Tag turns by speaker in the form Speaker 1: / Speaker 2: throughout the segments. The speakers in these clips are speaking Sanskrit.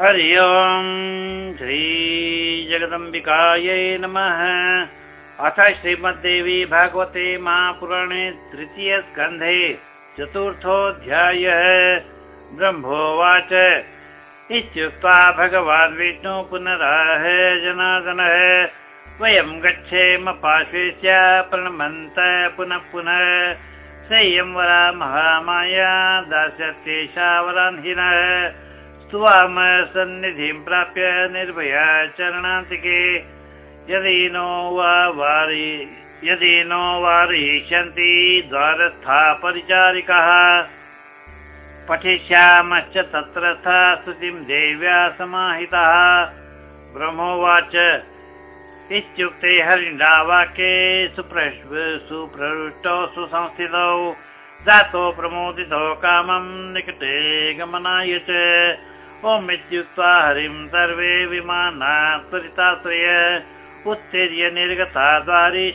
Speaker 1: हरि ओम् श्रीजगदम्बिकायै नमः। अथ श्रीमद्देवी भागवते महापुराणे तृतीयस्कन्धे चतुर्थोऽध्यायः। ब्रह्मोवाच। इत्युक्त्वा भगवान् विष्णु पुनराह जनार्दनः। वयं गच्छेम पार्श्वे प्रणमन्त पुनः पुनः। संयंवरा महामाया दास्यत्येषा वरान्हिनः स्तुवाम सन्निधिं प्राप्य निर्भया चरणान्तिके। यदि नो वा वारि यदि नो वारयिष्यन्ति द्वारस्था परिचारिकाः पठिष्यामश्च तत्रस्था स्तुतिं देव्या समाहितः। ब्रह्मोवाच इत्युक्ते हरिणावाक्ये सुप्रहृष्टौ सुसंस्थितौ। दातो प्रमोदितो कामं निकटे गमनाय च ओम् इत्युक्त्वा हरिं सर्वे विमाना त्वरिताश्रय उत्तीर्य निर्गता द्वारि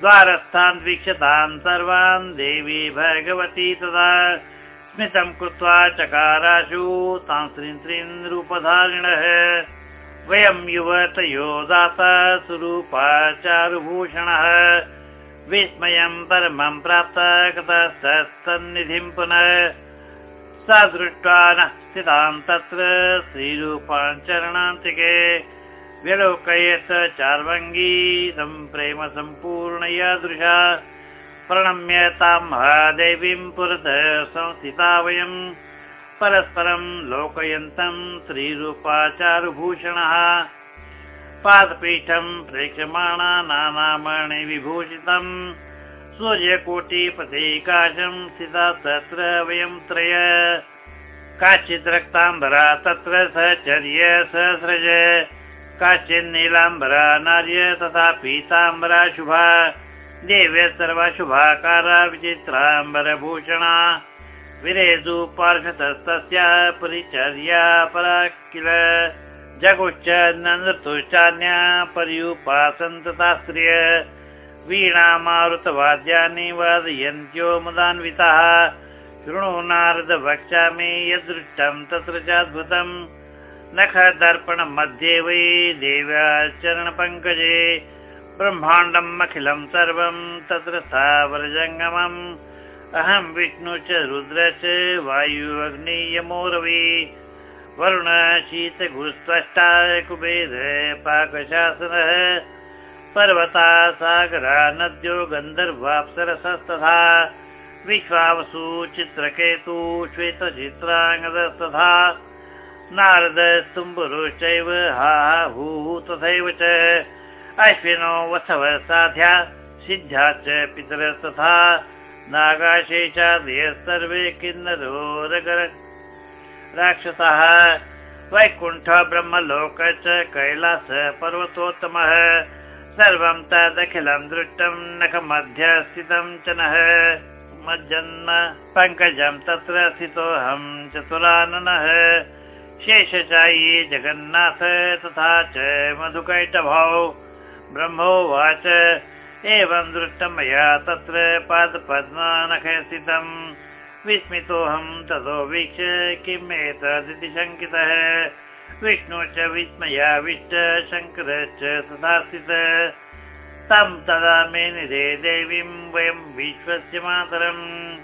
Speaker 1: द्वारस्थान् वीक्षतान् सर्वान् देवी भगवती तदा स्मितं कृत्वा चकाराशु तां श्रीं श्रीं रूपधारिणः। वयं युवतयो दाता सुरूपाचारुभूषणः विस्मयं परमं प्राप्त कतस्तन्निधिं पुनः सा दृष्ट्वा न स्थितां तत्र श्रीरूपान् चरणान्तिके व्यलोकयत् चार्वङ्गी तं प्रेम सम्पूर्णया दृशा प्रणम्य तां महादेवीं पुरतः संस्थिता वयम् परस्परं लोकयन्तं श्रीरूपाचारुभूषणः पादपीठं प्रेक्षमाणा नानामणि विभूषितम् सूर्यकोटिपथेकाशं स्थिता तत्र वयं त्रय। काचित् रक्ताम्बरा तत्र सहचर्य सहस्रज काचिन्नीलाम्बरा नार्य तथा पीताम्बरा शुभा। देव्य सर्वशुभाकारा विचित्राम्बरभूषणा। विरेदु पार्श्वतस्तस्य परिचर्या परा किल जगुश्च नृतुश्चान्या पर्युपासन्तता स्त्रिय वीणा मारुतवाद्यानि वादयन्त्यो मुदान्विताः। शृणु नारद वक्ष्यामि यदृष्टं तत्र चाद्भुतम्। नख दर्पण मध्ये वै देव्या चरणपङ्कजे। ब्रह्माण्डम् अखिलं सर्वं तत्र स्थावरजङ्गमम्। अहं विष्णु च रुद्र च वायु अग्नि यमोरवि। वरुण शीतगुस्त्वष्टा कुबेर पाकशासनः पर्वता सागरा नद्यो गन्धर्वाप्सरसस्तथा विश्वावसु चित्रकेतु श्वेतचित्राङ्गदस्तथा नारद स्तुम्बुरुश्चैव हा हूः तथैव च अश्विनो वसव साध्या सिद्ध्या च पितरस्तथा नागाशेषादयः सर्वे किन्नरोरगर। राक्षसः वैकुण्ठ ब्रह्मलोक च कैलास पर्वतोत्तमः सर्वं तदखिलं दृष्टं नखमध्य स्थितं च नः। मज्जन्म पङ्कजं तत्र स्थितोऽहं चतुराननः शेषशायी जगन्नाथ तथा च मधुकैटभौ ब्रह्मोवाच। एवं दृष्टं मया तत्र पादपद्मानख स्थितम् विस्मितोऽहं ततो वीक्ष किम् एतदिति शङ्कितः विष्णु च विस्मयाविष्ट शङ्करश्च स्थितः तं तदा मे निधे देवीं वयं विश्वस्य मातरम्।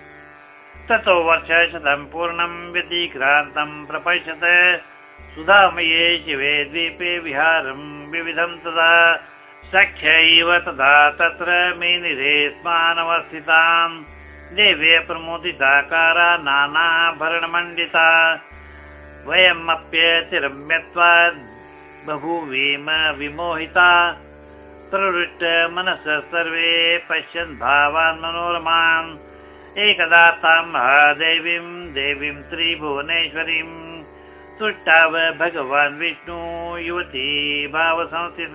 Speaker 1: ततो वर्षशतं पूर्णं व्यतिक्रान्तं प्रपश्यत। सुधामये शिवे द्वीपे विहारं विविधं तदा। सख्यैव तदा तत्र मेनिरे स्मानवस्थिताम् देव्य प्रमोदिताकारा नानाभरणमण्डिता वयमप्यतिरम्यत्वात् बभूवीम विमोहिता प्रवृष्ट मनसः सर्वे पश्यन् भावान् मनोरमान्। एकदा तां महादेवीं देवीं त्रिभुवनेश्वरीम् तुष्टाव भगवान् विष्णु युवती भावसंस्थित।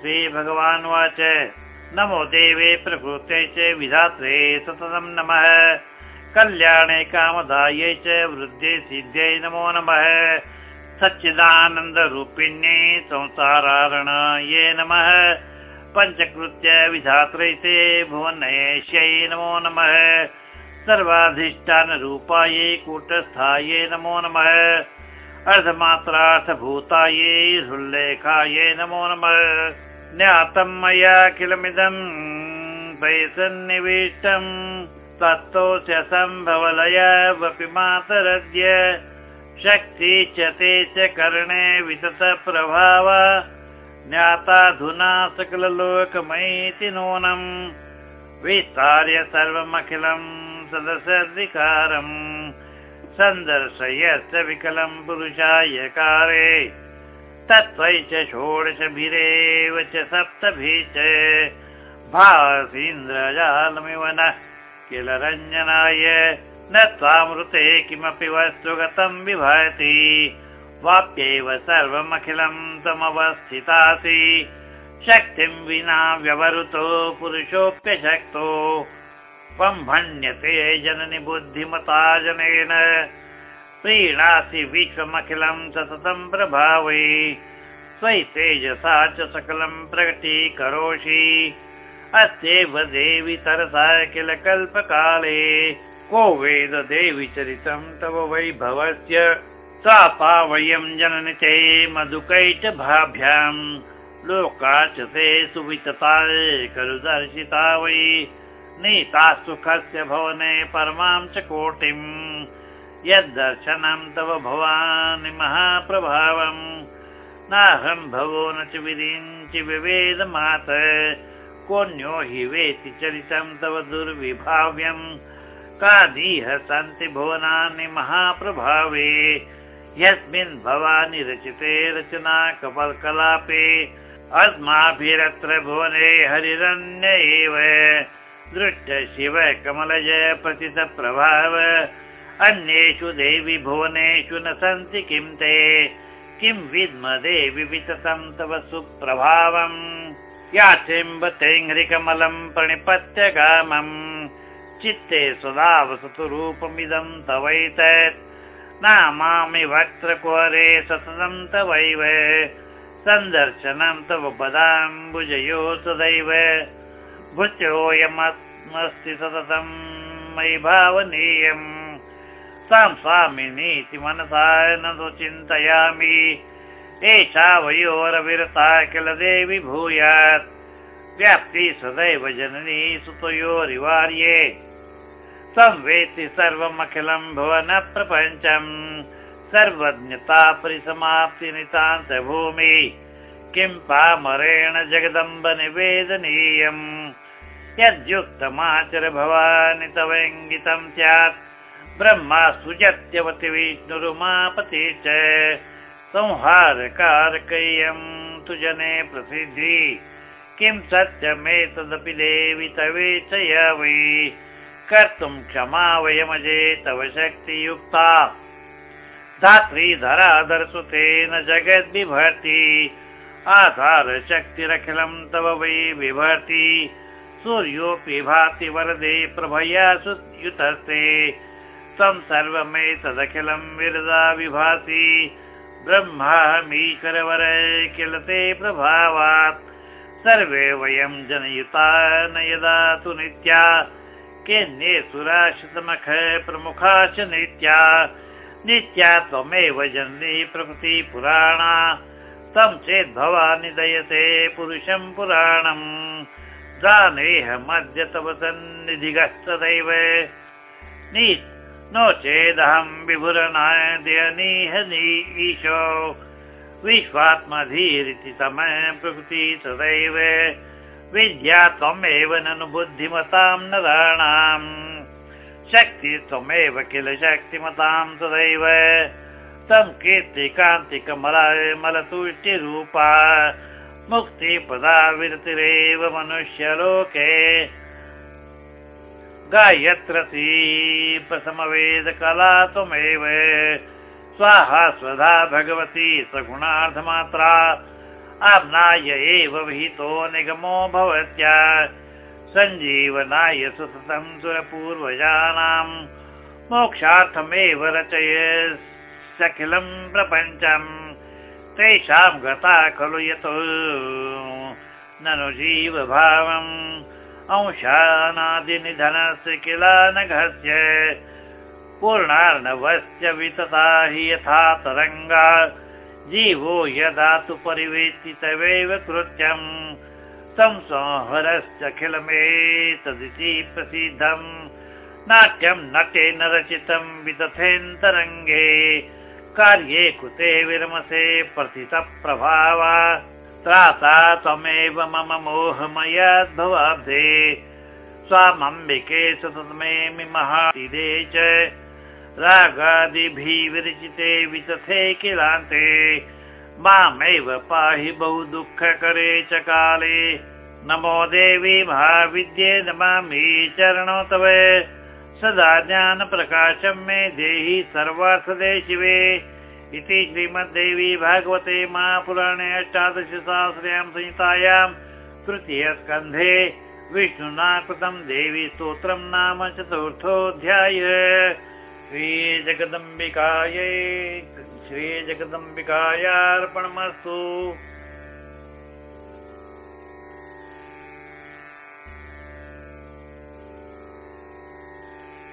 Speaker 1: श्रीभगवान् उवाच नमो देवे प्रकृते च विधात्रे सततं नमः कल्याणे कामदायै च वृद्धे सिद्ध्यै नमो नमः। सच्चिदानन्दरूपिण्ये संसारारणायै नमः। पञ्चकृत्य विधात्रै ते भुवनेश्यै नमो नमः। सर्वाधिष्ठानरूपायै कूटस्थायै नमो नमः। अर्धमात्रार्थभूतायै हृल्लेखायै नमो नमः। ज्ञातं मया किलमिदम् सन्निविष्टम् तत्तोऽस्य सम्भवलयवपि मातरद्य शक्ति च ते च कर्णे विततप्रभाव ज्ञाताधुना सकललोकमयीति नूनम् विस्तार्य सर्वमखिलम् सदसद्विकारम् सन्दर्शयस्य विकलम् पुरुषायकारे तत्त्वै च षोडशभिरेव च सप्तभिः च। भासीन्द्रजालमिव नः किल रञ्जनाय न त्वामृते किमपि वस्तु गतम् विभाति वाप्यैव सर्वमखिलम् तमवस्थितासि। शक्तिं विना व्यवहृतो पुरुषोऽप्यशक्तो। त्वं भण्यते जननि बुद्धिमता जनेन। प्रीणासि विश्वमखिलं सततं प्रभावै। त्वयि तेजसा च सकलं प्रकटीकरोषि अस्त्येव देवि तरसा किल कल्पकाले। को वेद देवि चरितं तव वैभवस्य। सा वयं जननि मधुकैटभाभ्याम्। लोका च ते सुवितता खलु दर्शिता वै। नीता सुखस्य भवने परमां च कोटिम्। यद्दर्शनं तव भवानि महाप्रभावम्। नाहं भवो न च विरिञ्चि विवेद मात कोऽन्यो हि वेति चरितं तव दुर्विभाव्यम् कादीह सन्ति भुवनानि महाप्रभावे। यस्मिन् भवानि रचिते रचना कपल्कलापे अस्माभिरत्र भुवने हरिरन्य एव। दृष्ट शिव कमलज प्रतित प्रभाव। अन्येषु देवि भुवनेषु न सन्ति किं ते। किं विद्म देवि विततं तव सुप्रभावम् याचिम्बतेङ्घ्रिकमलं प्रणिपत्य गामम् चित्ते सदा वसतु रूपमिदं तवैतत् नामामि वक्त्र कुहरे सततं तवैव। सन्दर्शनं तव पदाम्बुजयो सदैव भुजोऽयमस्ति सततं मयि भावनीयम्। सां स्वामिनीति मनसा न तु चिन्तयामि वयोरविरता किल देवि भूयात्। व्याप्ति सदैव जननी सुतयोरिवार्ये। संवेति सर्वमखिलं भुवन प्रपञ्चम् सर्वज्ञता परिसमाप्ति नितान्त भूमि। किं पामरेण जगदम्ब निवेदनीयम्। यद्युक्तमाचर भवानि तवेङ्गितं स्यात्। ब्रह्मा सुजत्यवति विष्णुरुमापति च संहारकारकय्यं तु जने प्रसिद्धि। किं सत्यमेतदपि देवि तवेचय वै कर्तुं क्षमा वयमजे तव शक्तियुक्ता। धात्रीधराधरसुतेन जगद्बिभर्ति आधार शक्तिरखिलं तव वै बिभर्ति सूर्योऽपि भाति वरदे प्रभया सुयुतस्ते तं सर्वमेतदखिलं विरदा विभाति ब्रह्मामीश्वरवर किल ते प्रभावात्। सर्वे वयं जनयुता न यदा तु नित्या प्रमुखा च नित्या। नित्या त्वमेव जननी प्रकृति पुराणा। तं चेद् भवानि दयते पुरुषं पुराणम्। जानेऽहमद्य तव सन्निधिगस्तदैव नो चेदहं विभुरनायनिहनि ईशो। विश्वात्मधीरिति समय प्रकृति सदैव विद्या त्वमेव ननु बुद्धिमतां नराणाम् शक्ति त्वमेव किल शक्तिमतां सदैव तं कीर्ति कान्तिकमलाय मलतुष्टिरूपा मुक्तिपदा विरतिरेव मनुष्यलोके गायत्रसी प्रसमवेदकला त्वमेव स्वाहा स्वधा भगवती सगुणार्धमात्रा आम्नाय एव विहितो निगमो भवत्या। सञ्जीवनाय सुततं सुरपूर्वजानाम्। मोक्षार्थमेव रचय सखिलं प्रपञ्चम् तेषां गता खलु यतो। ननु जीवभावम् अंशानादिनिधनस्य किल नघस्य पूर्णार्णवस्य वितता हि यथा तरङ्गा जीवो यदा तु परिवेति तवैव कृत्यम् तं संहरश्चखिलमेतदिति प्रसिद्धम् नाट्यं नटेन रचितं विदथेऽन्तरङ्गे। कार्ये कृते विरमसे प्रथितप्रभाव त्राता त्वमेव मम मोहमयाद्भवाब्धे। स्वामम्बिके सततमे महातिदे च। रागादिभिः विरचिते वितथे किलान्ते। मामेव पाहि बहु दुःखकरे च काले। नमो देवी महाविद्ये नमामि चरणो तव सदा ज्ञानप्रकाशं मे देहि सर्वार्थदे शिवे इति श्रीमद्देवी भागवते महापुराणे अष्टादशसहस्र्यां संहितायां तृतीयस्कन्धे विष्णुना कृतं देवी स्तोत्रं नाम चतुर्थोऽध्याय। श्रीजगदम्बिकायै श्रीजगदम्बिकायार्पणमस्तु